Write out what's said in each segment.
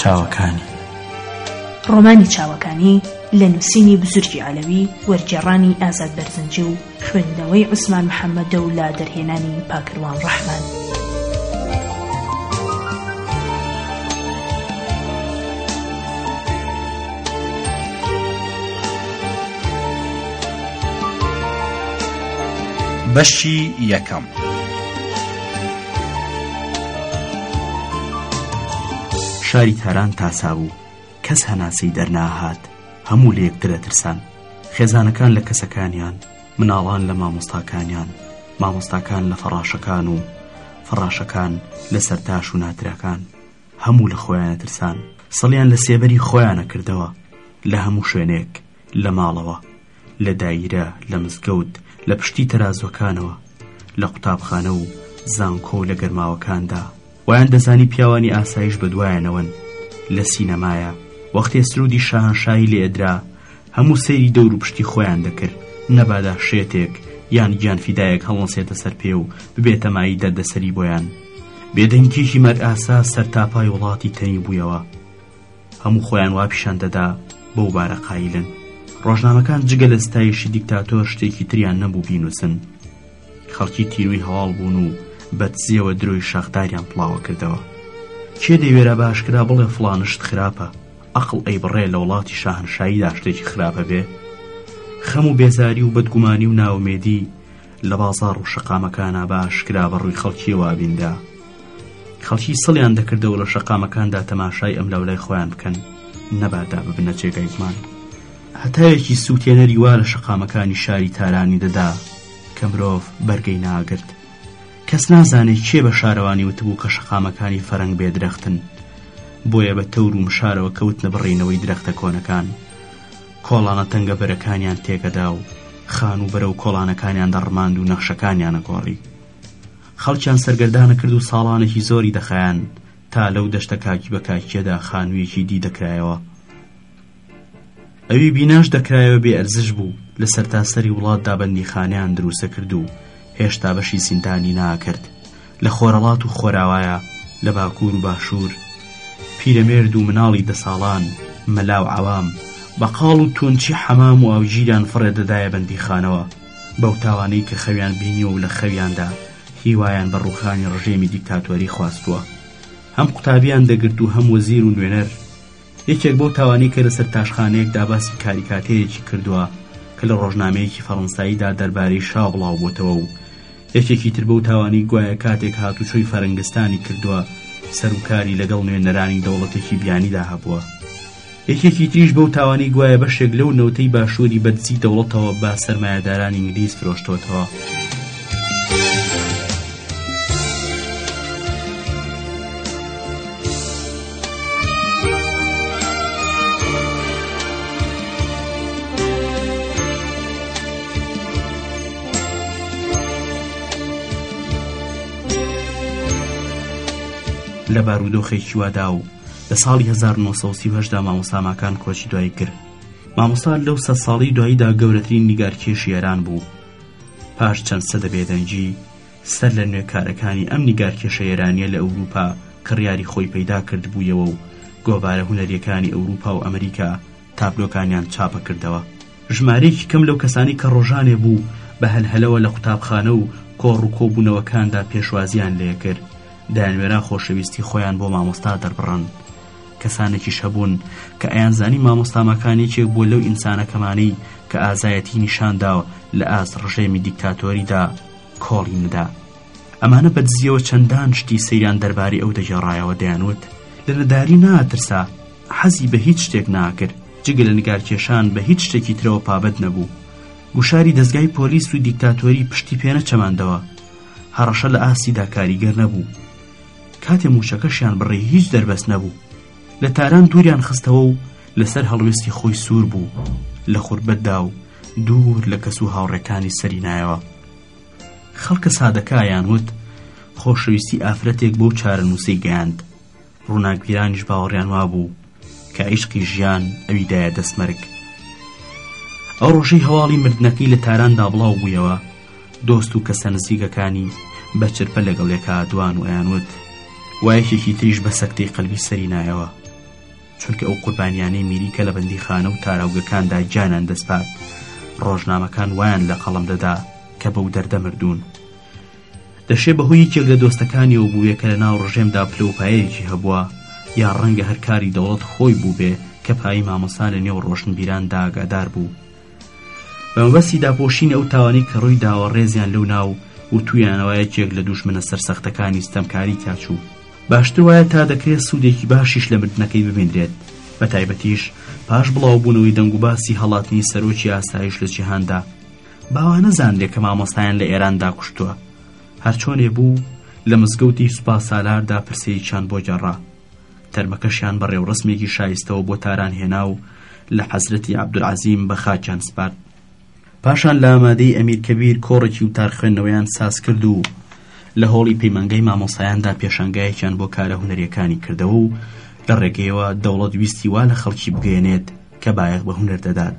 چاوەکانی ڕۆمانی چاوەکانی لە نووسینی بزرگی عەلەوی وەرگێڕانی ئازاد بەرزنجی و خوێندنەوەی عوسمان محەمەدە و لە دەرهێنانی پاکروان ڕەحمان. بەشی یەکەم شاری تاران تاسا بوو کەس هەناسەی دەرناهات هەموو لە یەکتر ئەترسان خێزانەکان لە کەسەکانیان مناڵان لە مامۆستاکانیان مامۆستاکان لە فەڕاشەکان و فەڕاشەکان لە سەرتاش و ناتراکان هەموو لە خۆیانە ترسان سەڵیان لە سێبەری خۆیانە کردەوە لە هەموو شوێنێک لە ماڵەوە لە دایرە لە مزگەوت لە پشتی تەرازوەکانەوە لە قوتابخانە و زانکۆ و لە گەرماوەکاندا وایان دەزانی پیاوانی ئاسایش بەدوایانەوەن لە سینەمایە وەختێ سرودی شاهنشاهی لێ ئەدرا هەموو سەیری دەور و پشتی خۆیان دەکرد نەبادا شێتێک یان گیان فیدایەک هەڵنسێتە سەر پێ و ببێتە مایی دەردەسەری بۆیان بێدەنگیەکی مەد ئاسا سەر تاپای وڵاتی تەنی بوویەوە هەموو خۆیان وا پیشان دەدا بەو بارە قایلن ڕۆژنامەکان جگە لە ستایشی دیکتاتۆر شتێکی تریان نەبوو بینوسن خەڵکی تیروی هەواڵ بوون و بە دزیەوە درۆی شاخداریان پڵاوە کردەوە کێ دەیوێرا بە ئاشکرا بڵێ فڵانشت خراپە ئەقل ئەی بڕێ لە وڵاتی شاهنشایی داشتێکی خراپە بێ خەم و بێزاری و بەدگومانی و ناومێدی لە بازار و شەقامەکانە بە ئاشکرا بە ڕووی خەڵکیەوە بیندا خەڵکی سڵیان دەکردەوە لە شەقامەکاندا تەماشای ئەم لەولای خۆیان بکەن نەبادا ببنە جێگای زمان هەتایەکی سووتێنەری وا لە شەقامەکانی شاری تارانی دەدا کە مرۆڤ بەرگەی ناگرت کەس نازانێت کێ بە شارەوانی وتبوو کە شەقامەکانی فەرەنگ بێ درەختن بۆیە بە تەور و مشارەوە کەوتنە بڕینەوەی درەختە کۆنەکان کۆڵانە تەنگە بەرەکانیان تێکەدا و خان و بەرە و کۆڵانەکانیان دەڕماند و نەخشەکانیانە گۆڕی خەڵکیان سەرگەردانە کرد و ساڵانێکی زۆری دەخایەن تا لەو دەشتە کاکی بە کاکیەدا خانوویەکی دی دەکرایەوە ئەوی بیناش دەکرایەوە بێ ئەرزش بوو لە سەرتاسەری وڵاتدا بەندیخانەیان دروستە کرد و هێشتا بەشی زیندانی ناکرد لە خۆرەڵات و خۆراوایە لە باکوور و باشوور پیرەمێرد و مناڵی دە ساڵان مەلا و عەوام بە قاڵ و تونچی حەمام و ئاوگیریان فڕێ دەدایە بەندیخانەوە بەو تاوانەی کە خەویان بینیوە و لە خەویاندا هیوایان بە ڕووخانی ڕژێمی دیکتاتۆری خواستووە هەم قوتابیان دەگرت و هەم وەزیر و نوێنەر یەکێک بەو تاوانەی کە لەسەر تاشخانەیەکدا باسی کاریکاتێرێکی کردووە کە لە ڕۆژنامەیەکی فەڕەنساییدا دەربارەی شا بڵاو بۆتەوە و یەکێکی تر بەو تاوانەی گوایە کاتێک هاتوچۆی فەرەنگستانی کردووە سەروکاری لەگەڵ نوێنەرانی دەوڵەتێکی بیانیدا هەبووە. یەکێکی تریش بەو تاوانەی گوایە بەشێک لەو نەوتەی باشووری بە دزی دەوڵەتەوە بە سەرمایەدارانی ئینگلیز فرۆشتۆتەوە. لە بارودۆخێکی وادا و لە ساڵی 1930 دا مامۆساماکان کۆچی دوای کرد مامۆسا لەو سە ساڵی دواییدا گەورەترین نیگارکێشی ئێران بوو پاش چەند سەدە بێدەنگی سەرلەنوێ کارەکانی ئەم نیگارکێشە ئێرانییە لە ئەوروپا کڕیاری خۆی پەیدا کردبوویەوە و گۆڤارە هونەرییەکانی ئەوروپا و ئەمریکا تابلۆکانیان چاپە کردەوە. ژمارەیەکی کەم لەو کەسانەی کە ڕۆژانێ بوو بە هەلهەلەوە لە قوتابخانە و کۆڕ و کۆبوونەوەکاندا پێشوازییان لێ کرد، دەیانوێرا خۆشەویستی خۆیان بۆ مامۆستا دەربڕن. کەسانێکیش هەبوون کە ئەیانزانی مامۆستا ماکان یەکێک بووە لەو ئینسانەکەمانەی کە ئازایەتیی نیشان داوە لە ئاست ڕژێمی دیکتاتۆریدا، کۆڵین بدا ئەمانە بە دزیەوە چەندان شتی سەیران دەربارەی ئەو دەگێڕایەوە دەیانوت لە نەداری ناترسا حەزی بە هیچ شتێک ناکرد جگە لە نگارکێشان بە هیچ شتێکی ترەوە پابەت نەبوو گوشاری دەستگای پۆلیس و دیکتاتۆری پشتی پێنە چەماندەوە هەڕەشە لە ئاستیدا کاریگەر نەبوو کاتێ موچەکەشیان بڕێ هیچ دەربەست نەبوو لە تاران دووریان خستەوە و لەسەر هەڵوێستی خۆی سوور بوو لە خوربەتدا و دوور لە کەس و هاوڕێکانی سەری نایەوە خەڵکە سادەکایان وت خۆشەویستی ئافرەتێک بۆ چارەنووسی گەیاند ڕووناکبیرانیش باوەڕیان وابوو کە عیشقی ژیان ئەوی دایە دەستمەرگ ئەو ڕۆژەی هەواڵی مردنەکەی لە تاراندا بڵاو بوویەوە دۆست و کەسە نزیکەکانی بە چرپە لەگەڵ یەکە دوان و ئەیانوت وایەکێکی تریش بە سەکتەی قەلبی سەری نایەوە چونکە ئەو قوربانیانەی میری کە لە بەندیخانە و تاراوگەکاندا گیانان دەسپات ڕۆژنامەکان وایان لە قەڵم دەدا کە بەو دەردە مردوون دەشێ بەهۆی یەکێک لە دۆستەکانی و بووێ کە لە ناو ڕژێمدا پلەوپایەیەکی هەبووە یا ڕەنگە هەرکاری دەوڵەت خۆی بووبێ کە پایی مامۆسا لە نێو ڕۆشنبیران داگادار بوو بە مەبەستی داپۆشینی ئەو تاوانەی کە ڕووی داوە ڕێزیان لەو نا و وتویانەوە یەکێک لە دوژمنە سەرسەختەکانی ستەمکاری تیاچوو باشتر وایە تا دەکرێت سوودێکی باشیش لە مردنەکەی ببیندرێت بە تایبەتیش پاش بڵاوبوونەوەی دەنگ و باسی هەڵاتنی سەرۆکی ئاسایش لە جیهاندا باوا نەزانرێ کە مامۆستایان لە ئێراندا کوشتووە هەرچۆنێ بوو لە مزگەوتی سوپا سالاردا پرسەیەکیان بۆ گەڕا تەرمەکەشیان بە ڕێوڕەسمێکی شایستەوە بۆ تاران هێنا و لە حەزرەتی عەبدولعەزیم بە خاکیان سپارد پاشان لە ئامادەی ئەمیر کەبیر کۆڕێکی و تارخوێندنەوەیان ساز کرد و لە هۆڵی پەیمانگەی مامۆسایاندا پێشانگایەکیان بۆ کارە هونەرەکانی کردەوە و لە ڕێگەیەوە دەوڵەت ویستی وا لە خەڵکی بگەێنێت کە بایەخ بە هونەر دەدات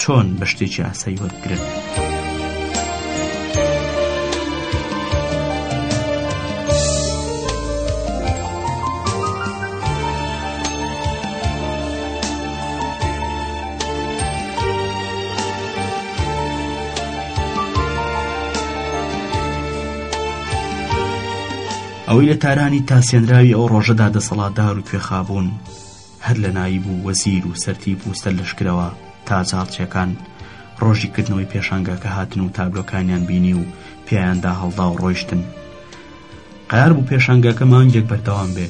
چۆن بە شتێکی ئاسایی وەربگرن. ئەوەی لە تارانی تاسێنراوی ئەو ڕۆژەدا دەسەڵاتدار و کوێخابوون هەر لە نایب و وەزیر و سەرتیپ و سەرلەشکرەوە تا جاڕچیەکان ڕۆژی کردنەوەی پێشانگاکە هاتن و تابلۆکانیان بینی و پیایاندا هەڵدا و ڕۆیشتن قەیار بوو پێشانگاکە مانگێک بەردەوام بێ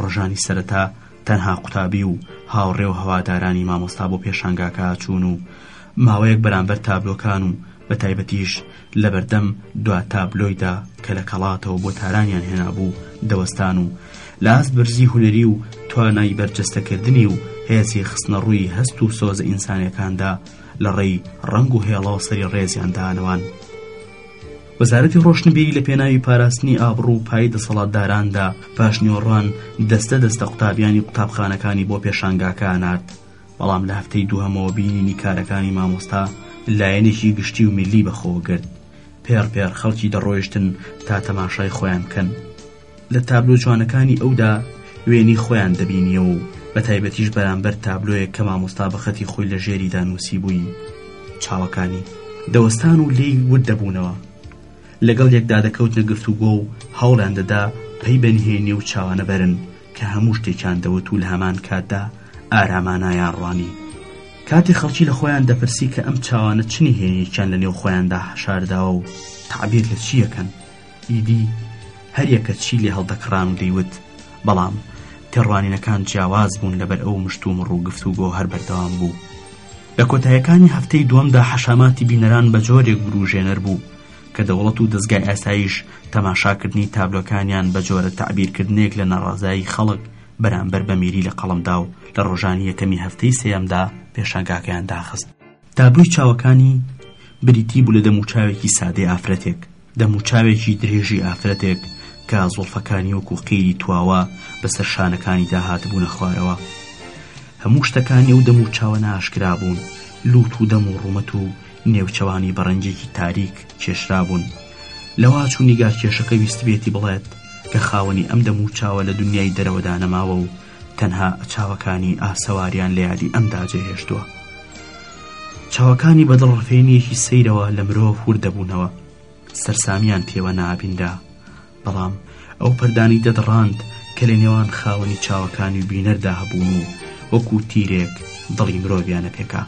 ڕۆژانی سەرەتا تەنها قوتابی و هاوڕێ و هەوادارانی مامۆستا بۆ پێشانگاکە چوون و ماوەیەک بەرامبەر تابلۆکان و بە تایبەتیش لەبەردەم دوا تابلۆیدا کە لە کەڵاتەوە بۆ تارانیان هێنابوو دەوەستان و لە ئاست بەرزی هونەری و توانای بەرجەستەکردنی و هێزی خستنەڕووی هەست و سۆزە ئینسانیەکاندا لە ڕێی ڕەنگ و هێڵەوە سەری ڕێزیان دانەوان وەزارەتی ڕۆشنبیری لە پێناوی پاراستنی ئابڕوو و پای دەسەڵاتداراندا پاشنیوەڕوان دەستە دەستە قوتابیانی قوتابخانەکانی بۆ پێشانگاکە نارد بەڵام لە هەفتەی دووهەمەوە بینینی کارەکانی مامۆستا لایەنێکی گشتی و میللی بەخۆوە گرت پێڕ پێڕ خەڵکی دەڕۆیشتن تا تەماشای خۆیان بکەن لە تابلۆ جوانەکانی ئەودا وێنی خۆیان دەبینیەوە و بە تایبەتیش بەرامبەر تابلۆیە کە مامۆستا بەخەتی خۆی لە ژێریدا نووسی بووی چاوەکانی دەوەستان و لێی ود دەبوونەوە لەگەڵ یەکدا دەکەوتنە گفتوگۆ و هەوڵیان دەدا پەی بەنهێنی و چاوانە بەرن کە هەموو شتێکیان دەوت و لە هەمان کاتدا ئارامانایان ڕوانی کاتێ خەڵکی لە خۆیان دەپرسی کە ئەم چاوانە چنی هێنێکیان لە نێو خۆیاندا حەشارداوە و تعبیر لە چیەکەن ئیدی هەریەکە چی لێ هەڵدەکڕان و دەیوت بەڵام تێڕوانینەکان جیاواز بوون لەبەر ئەو مشت و مڕ و گفت و گۆ هەر بەردەوام بوو لە کۆتایەکانی هەفتەی دووەمدا حەشاماتی بینەران بە جۆرێک بروژێنەر بوو کە دەوڵەت و دەزگای ئاسایش تەماشاکردنی تابلۆکانیان بە جۆرە تەعبیرکردنێک لە ناڕازایی خەڵک بەرامبەر بە میری لە قەڵمدا و لە ڕۆژانی یەکەمی هەفتەی سێەمدا پێشانگاکەیان داخست تابلۆی چاوەکانی بریتی بوو لە دەموچاوێکی سادەی ئافرەتێک دەموچاوێکی درێژی ئافرەتێک کە زۆڵفەکانی وەکو قیری تواوە بەسەر شانەکانی داهاتبوونە خوارەوە هەموو شتەکانی ئەو دەم و چاوە ناشکرا بوون لوت و دەم و ڕوومەت و نێوچەوانی بە ڕەنگێکی تاریک کێشرابوون لەواچوو نیگارکێشەکە ویستبێتی بڵێت کە خاوەنی ئەم دەموچاوە لە دنیای دەرەوەدا نەماوە و تەنها چاوەکانی ئاسەواریان لە یادی ئەمدا جێهێشتووە چاوەکانی بەدڵ ڕفێنیەکی سەیرەوە لە مرۆڤ ور دەبوونەوە سەرسامیان پێوە نابینرا بەڵام ئەو پەردانی دەدڕاند کە لە نێوان خاوەنی چاوەکانی و بینەردا هەبوون و وەکو تیرێک دڵی مرۆڤیانە پێکا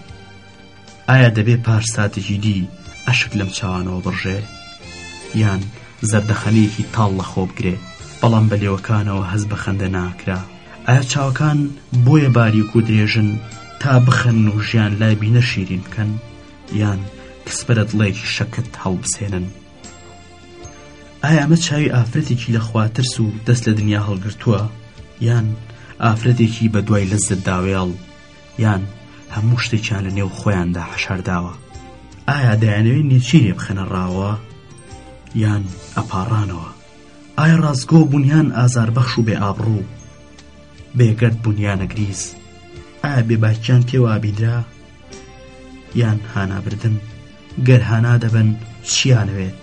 ئایا دەبێ پار ساتێکی دی ئەشک لەم چاوانەوە بڕژێ یان زەردەخەنەیەکی تاڵ لە خۆ بگرێ بەڵام بە لێوەکانەوە هەز بە خەندە ناکرا ئایا چاوەکان بۆیە باریک و درێژن تا بخەن و ژیان لای بینە شیرین بکەن یان کسپەرە دڵێکی شەکت هەڵبسێنن ئایا ئەمە چاوی ئافرەتێکی لە خواترس و دەست لە دنیا هەڵگرتووە یان ئافرەتێکی بە دوای لەزت داوێڵ یان هەموو شتێکیان لە نێو خۆیاندا حەشارداوە ئایا دەیانەوەی نێچیرێ بخەنە ڕاوە یان ئەپاڕانەوە ئایا ڕاستگۆ بوونیان ئازار بەخش و بێ ئابڕوو بێگەرد بوونیانە گریز ئایا بێباکیان تێوا بیدرا یان هانابردن گەر هانا دەبن چیانەوێت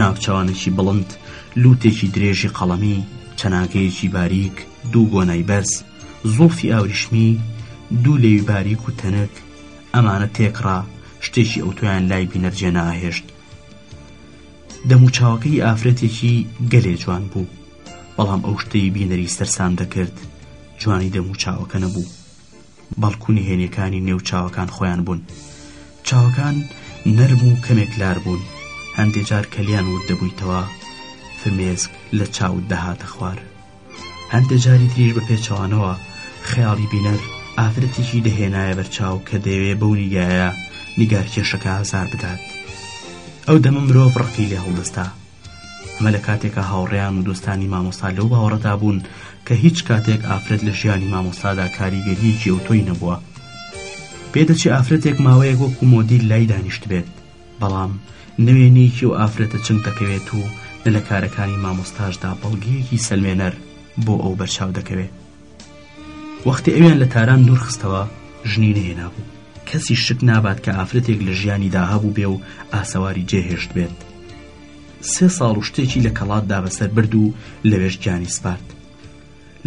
ناوچەوانێکی بڵند، لووتێکی درێژی قەڵەمی، چەناگەیەکی باریک، دوو گۆنای بەرز، زوڵفی ئاوریشمی، دوو لێوی باریک و تەنک، ئەمانە تێکڕا شتێکی ئەوتۆیان لای بینەر جێ ناهێشت. دەموچاوەکەی ئافرەتێکی گەلێ جوان بوو، بەڵام ئەو شتەی بینەری سەرسام دەکرد جوانی دەموچاوەکە نەبوو. بەڵکو نهێنیەکانی نێو چاوەکان خۆیان بوون چاوەکان نەرم و کەمێک لار بوون هەندێ جار کەلیان ورد دەبوویتەوە فرمێسک لە چاوت دەهاتە خوار هەندێ جاری تریش بە پێچەوانەوە خەیاڵی بینەر ئافرەتێکی دەهێنایە بەرچاو کە دەیەوێ بەو نیگایە نیگارکێشەکە ئازار بدات ئەو دەمە مرۆڤ ڕقی لێ هەڵدەستا ئەمە لە کاتێکا هاوڕێیان و دۆستانی مامۆستا لەو باوەڕەدا بوون کە هیچ کاتێک ئافرەت لە ژیانی مامۆستادا کاریگەریەکی ئەوتۆی نەبووە پێدەچێ ئافرەتێک ماوەیەک وەکو مۆدیل لای دانیشت بێت بەڵام نوێنیەکی و ئافرەتە چنگ دەکەوێت و نە لە کارەکانی مامۆستاشدا بەڵگەیەکی سەلمێنەر بۆ ئەو بەرچاو دەکەوێت وەختی ئەویان لە تاران دوور خستەوە ژنی نەهێنابوو کەسی شک نابات کە ئافرەتێک لە ژیانی داهابوو بێ و ئاسەواری جێهێشت بێت سێ ساڵ و شتێکی لە کەڵاتدا بەسەر برد و لەوێش گیانی سپارد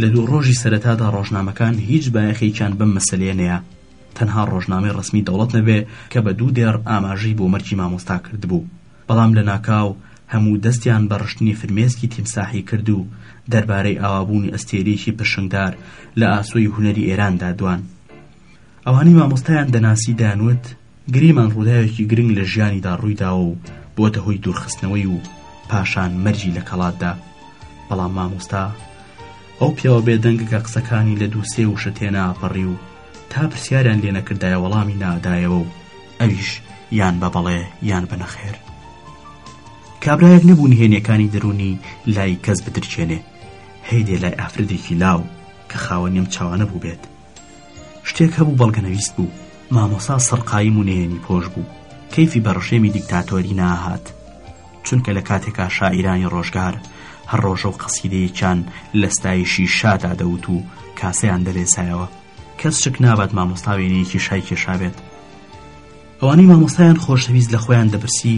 لە دوو ڕۆژی سەرەتادا ڕۆژنامەکان هیچ بایەخێکیان بەم مەسلەیە نەیە تەنها ڕۆژنامەی ڕسمی دەوڵەت نەبێ کە بە دوو دێڕ ئاماژەی بۆ مەرجی مامۆستا کردبوو بەڵام لەناکاو هەموو دەستیان بە ڕشتنی فرمێسکی تیمساحی کرد و دەربارەی ئاوابوونی ئەستێرەیەکی پرشنگدار لە ئاسۆی هونەری ئێراندا دوان. ئەوانەی مامۆستایان دەناسی دەیانوت گریمان ڕووداوێکی گرنگ لە ژیانیدا ڕوویداوە و بۆتە هۆی دوورخستنەوەی و پاشان مەرجی لە کەڵاتدا بەڵام مامۆستا ئەو پیاوە بێدەنگەکە قسەکانی لە دووسێ وشە تێناپەڕی و تا پرسیاریان لێ نەکردایە وەڵامی نادایەوە و ئەویش یان بە بەڵێ یان بە نەخێر کابرایەک نەبوو نهێنیەکانی دەرونی لای کەس بدرچێنێ هەیدێ لای ئافرەتێکی لاو کە خاوەنیم چاوانە بوو بێت شتێک هەبوو بەڵگەنەویست بوو مامۆسا سەرقایم و نهێنی پۆش بوو کەیفی بە ڕژێمی دیکتاتۆری ناهات چونکە لە کاتێکا شاعیرانی ڕۆژگار هەر ڕۆژە و قەسیدەیەکیان لە ستایشی شادا دەوت و کاسەیان دەلێسایەوە کەس شک نابات مامۆستا وێنەیەکی شای کێشابێت ئەوانەی مامۆستایان خۆشەویست لە خۆیان دەپرسی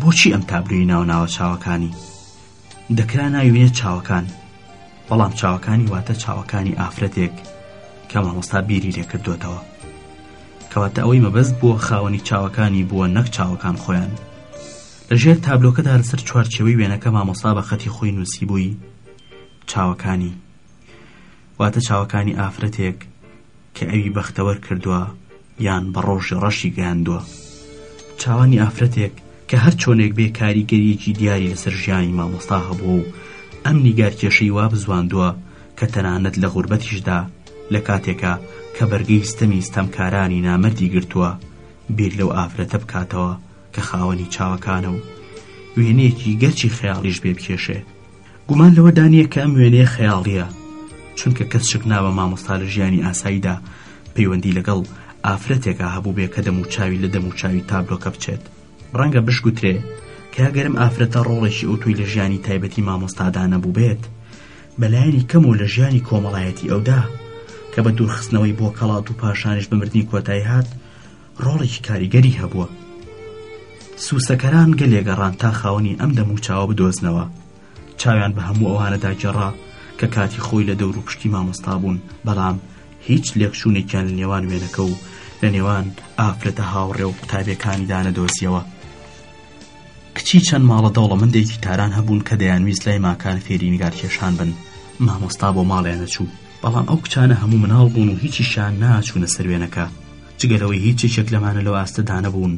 بۆچی ئەم تابلوی ناو ناوە چاوەکانی دەکرا ناوینێت چاوەکان بەڵام چاوەکانی واتە چاوەکانی ئافرەتێک کە مامۆستا بیری لێکردوێتەوە کەواتە ئەوەی مەبەست بووە خاوەنی چاوەکانی بووە نەک چاوەکان خۆیان لەژێر تابلۆکەدا لەسەر چوارچەوەی وێنەکە مامۆستا بە خەتی خۆی نووسی بووی چاوەکانی واتە چاوەکانی ئافرەتێک کە ئەوی بەختەوەر کردووە یان بە ڕۆژی ڕەشی گەیاندووە چاوانی ئافرەتێک کە هەر چۆنێک بێ کاریگەریەکی دیاری لەسەر ژیانی مامۆستا هەبوو و ئەم نیگارکێشەی وا بزواندووە کە تەنانەت لە غوربەتیشدا لە کاتێکە کە بەرگەی ستەمی ستەمکارانی نامەردی گرتووە بیر لەو ئافرەتە بکاتەوە کە خاوەنی چاوەکانە و وێنەیەکی گەرچی خەیاڵیش بێ بکێشێ گومان لەوە دا نییە کە ئەم وێنەیە خەیاڵییە، چونکە کەس شک نابا مامۆستا لە ژیانی ئاساییدا پەیوەندی لەگەڵ ئافرەتێکا هەبووبێ کە دەموچاوی لە دەموچاوی تابلۆکە بچێت. ڕەنگە بشگوترێ کە ئەگەر ئەم ئافرەتە ڕۆڵێکی ئەوتۆی لە ژیانی تایبەتی مامۆستادا نەبووبێت، بە لایەنی کەم و لە ژیانی کۆمەڵایەتی ئەودا، کە بە دوورخستنەوەی بۆ کەڵات و پاشانیش بە مردنی کۆتایی هات، ڕۆڵێکی کاریگەری هەبووە سوسەکەران گەلێ گەڕان تا خاوەنی ئەم دەم و چاوە بدۆزنەوە چاویان بە هەموو ئەوانەدا گەڕا کە کاتی خۆی لە دەور و پشتی مامۆستا بوون بەڵام هیچ لێکشوونێکیان لە نێوان وێنەکە و لە نێوان ئافرەتە هاوڕێ و قوتابیەکانی دانەدۆزیەوە کچی چەند ماڵە دەوڵەمەندێکی تاران هەبوون کە دەیانویست لای ماکان فێری نیگارکێشان بن مامۆستا بۆ ماڵیانە چوو بەڵام ئەو کچانە هەموو مناڵ بوون و هیچیشان ناچوونە سەروێنەکە جگە لەوەی هیچ یەکێک لەمانە لەو ئاستەدا نەبوون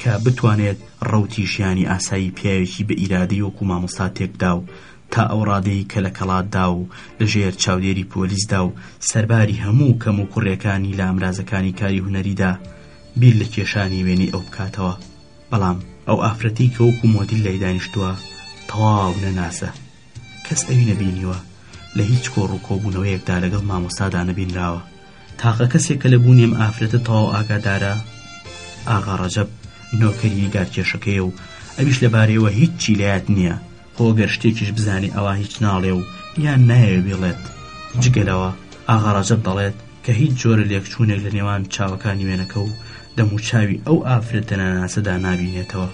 کە بتوانێت ڕەوتی ژیانی ئاسایی پیاوێکی بە ئیرادەی وەکو مامۆستا تێکبدا و تا ئەو ڕادەی کە لە کەڵاتدا و لە ژێر چاودێری پۆلیسدا و سەرباری هەموو کەم و کوڕیەکانی لە ئامرازەکانی کاری هونەریدا بیر لە کێشانی وێنەی ئەو بکاتەوە بەڵام ئەو ئافرەتی کە وەکو مۆدیل لای دانیشتووە تەواو نەناسە کەس ئەوی نەبینیوە لە هیچ کۆڕ و کۆبوونەوەیەکدا لەگەڵ مامۆستادا نەبینراوە تاقە کەسێک کە لە بوونی ئەم ئافرەتە تەواو ئاگادارە ئاغا ڕەجەب نۆکەری نیگارکێشەکەیە و ئەویش لەبارەیەوە هیچی لە یاد نییە خۆ گەر شتێکیش بزانێ ئەوا هیچ ناڵێ و یان نایەوێ بیڵێت جگە لەوە ئاغا ڕەجەب دەڵێت کە هیچ جۆرە لێکچوونێک لە نێوان چاوەکانی وێنەکە و دەموچاوی ئەو ئافرەتە ناناسەدا نابینێتەوە.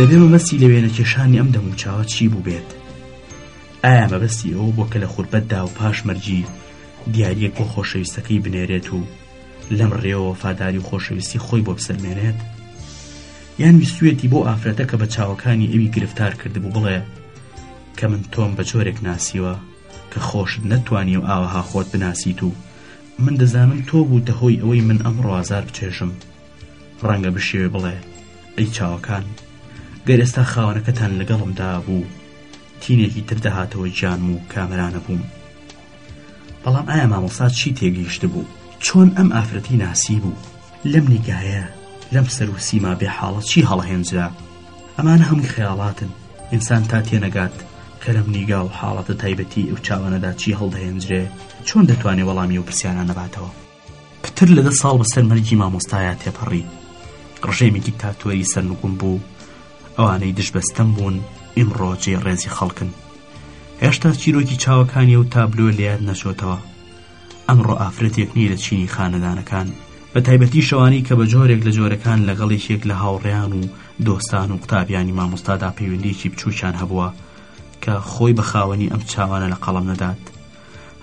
دەبێ مەبەستی لە وێنەکێشانی ئەم دەموچاوە چی بووبێت؟ ئایا مەبەستی ئەوە بۆ کە لە خوربەتدا و پاش مەرجی دیارە بۆ خۆشەویستەکەی بنێرێت و لەم ڕێەوە فاداری و خۆشەویستی خۆی بۆ بسەلمێنێت یان ویستوێتی بۆ ئافرەتە کە بە چاوەکانی ئەوی گرفتار کردبوو بڵێ کە من تۆم بە جۆرێک ناسیوە کە خۆشت نەتوانی و ئاوەها خۆت بناسیت و من دەزانم تۆ بووتە هۆی ئەوەی من ئەم ڕازار بچێژم ڕەنگە بشێوێ بڵێ ئەی چاوەکان گەر ئێستا خاوەنەکەتان لەگەڵم دابوو تینێکی تر دەهاتەوە جام و کامرانە بووم بەڵام ئایا مامۆسا چی تێگەیشت بوو چۆن ئەم ئافرەتی ناسی بوو لەم نیگایە لەم سەر و سیما بێ حاڵە چی هەڵهێنجرا ئەمانە هەمووی خەیاڵاتن ئینسان تا تێنەگات کە لەم نیگا و حاڵەتە تایبەتی ئەو چاوانەدا چی هەڵدەهێنجرێ چۆن دەتوانێت وەڵامی و پرسیاران نەباتەوە پتر لە دە ساڵ بەسەر مەرگی مامۆستایا تێپەڕی ڕژێمی دیکتاتۆری سەرنگوم بوو ئەوانەی دژبەستەم بوون ئیمڕۆ جێ ڕێزی خەڵکن هێشتا چیرۆکی چاوەکانی و تابلۆ لێیان نەچۆتەوە ئەمڕۆ ئافرەتێک نیە لە چینی خانەدانەکان بە تایبەتی شەوانی کە بە جۆرێک لە جۆرەکان لەگەڵ یەکێک لە هاوڕێیان و دۆستان و قوتابیانی مامۆستادا پەیوەندیکی بچووکیان هەبووە کە خۆی بە خاوەنی ئەم چاوانە لە قەڵم نەدات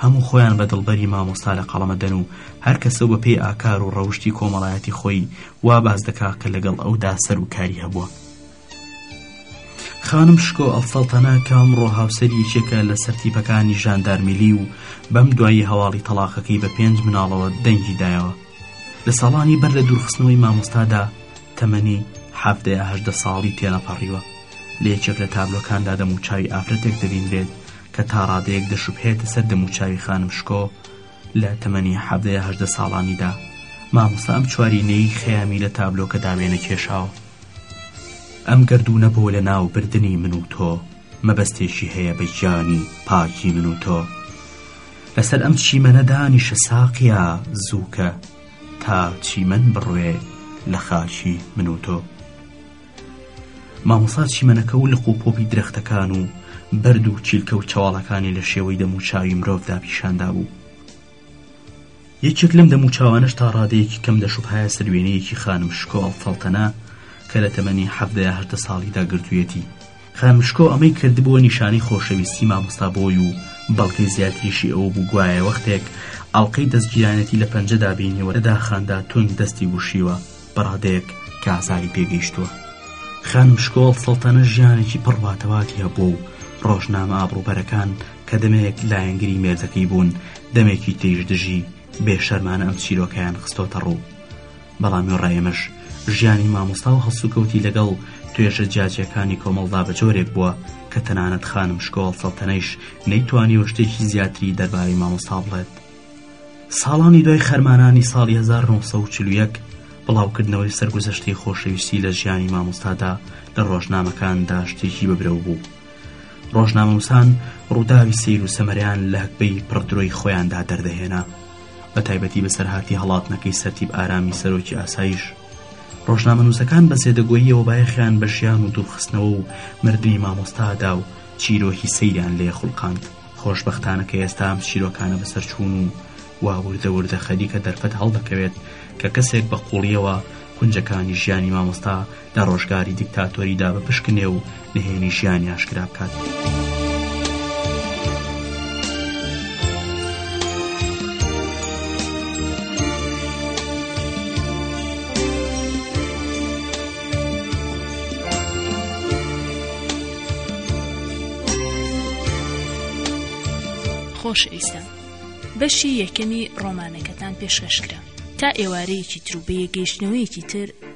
هەموو خۆیان بە دڵبەری مامۆستا لە قەڵەمە دەن و هەر کەسە بە پێی ئاکار و ڕەوشتی کۆمەڵایەتی خۆی وا باس دەکا کە لەگەڵ ئەودا سەر و کاری هەبووە. خانم شکۆ ئەڵسەڵتەنە کە ئەمڕۆ هاوسەری یەکێکە لە سەرتیپەکانی ژاندارمیلی و بەم دوایی هەواڵی تەڵاقەکەی بە پێنج مناڵەوە دەنگی دایەوە لە ساڵانی بەر لە دوورخستنەوەی مامۆستادا تەمەنی حەفتەیە هەژدە ساڵی تێنەپەڕیوە لە یەکێک لە تابلۆکاندا دەموچاوی ئافرەتێک دەبینرێت کە تا ڕادەیەک دەشوبهێتە سەر دەموچاوی خانم شکۆ لە تەمەنی حەڤدە یا هەژدە ساڵانیدا مامۆستا ئەم چوارینەی خەیامی لە تابلۆکەدا وێنە کێشاوە ئەم گەردوونە بۆ لە ناو بردنی من و تۆ مەبەستێکی هەیە بە گیانی پاکی من و تۆ لەسەر ئەم چیمەنە دانیشە ساقیا زووکە تا چیمەن بڕوێ لە خاچی من و تۆ مامۆستا چیمەنەکە و لق و پۆپی درەختەکان و بەرد و چیلکە و چەواڵەکانی لە شێوەی دەموچاوی مرۆڤدا پیشان دابوو یەکێک لەم دەموچاوانەش تا ڕادەیەکی کەم دەشوبهایە سروێنەیەکی خانم شکۆڵ فەڵتەنە کە لە تەمەنی حەڤدە یا هەژدە ساڵیدا گرتوویەتی خانم شکۆ ئەمەی کردبووە نیشانەی خۆشەویستی مامۆستا بۆی و بەڵگەی زیاتریشی ئەوە بوو گوایە وەختێک ئەڵقەی دەزگیرانێتی لە پەنجەدا بینیوە لە داخاندا توند دەستی گوشیوە بە ڕادەیەک کە ئازاری پێ گەیشتووە. خانم شکۆ سەڵتەنە ژیانێکی پڕ واتەواتی هەبووە و ڕۆژنامە ئابڕووبەرەکان کە دەمێک لایەنگری مێردەکەی بوون دەمێکی تریش دژی، بێ شەرمانە ئەم چیرۆکەیان خستۆتە ڕوو. بەڵام وێڕای ئەمەش ژیانی مامۆستا و هەڵسوکەوتی لەگەڵ توێژە جیاجیەکانی کۆمەڵدا بە جۆرێک بووە کە تەنانەت خانم شکۆڵ سەڵتەنەیش نەیتوانیوە شتێکی زیاتری دەربارەی مامۆستا بڵێت ساڵانی دوای خەرمانانی ساڵی 1940 بڵاوکردنەوەی سەرگوزەشتی خۆشەویستی لە ژیانی مامۆستادا لە ڕۆژنامەکاندا شتێکی بەبرەو بوو ڕۆژنامەوسان ڕووداوی سیر و سەمەریان لە هەکبەی پڕدرۆی خۆیاندا دەردەهێنا بە تایبەتی بەسەرهاتی هەڵاتنەکەی سەرتیب ئارامی سەرۆکی ئاسایش ڕۆژنامەنووسەکان بە سێدەگۆییەوە بایەخیان بە ژیان و دوورخستنەوە و مردنی مامۆستادا و چیرۆکی سەیریان لێ خوڵقاند خۆشببختانە کە ئێستا ئەم چیرۆکانە بەسەرچوون و وا وردە وردە خەریکە دەرفەت هەڵدەکەوێت کە کەسێک بە قوڵیەوە کونجەکانی ژیانی مامۆستا لە ڕۆژگاری دیکتاتۆریدا بپشکنێ و نهێنی ژیانی ئاشکرا بکات. خۆشەویستان بەشی یەکەمی ڕۆمانەکەتان پێشکەشکرا تا ئێوارەیەکی تروبەیە گەیشتنەوەیەکی تر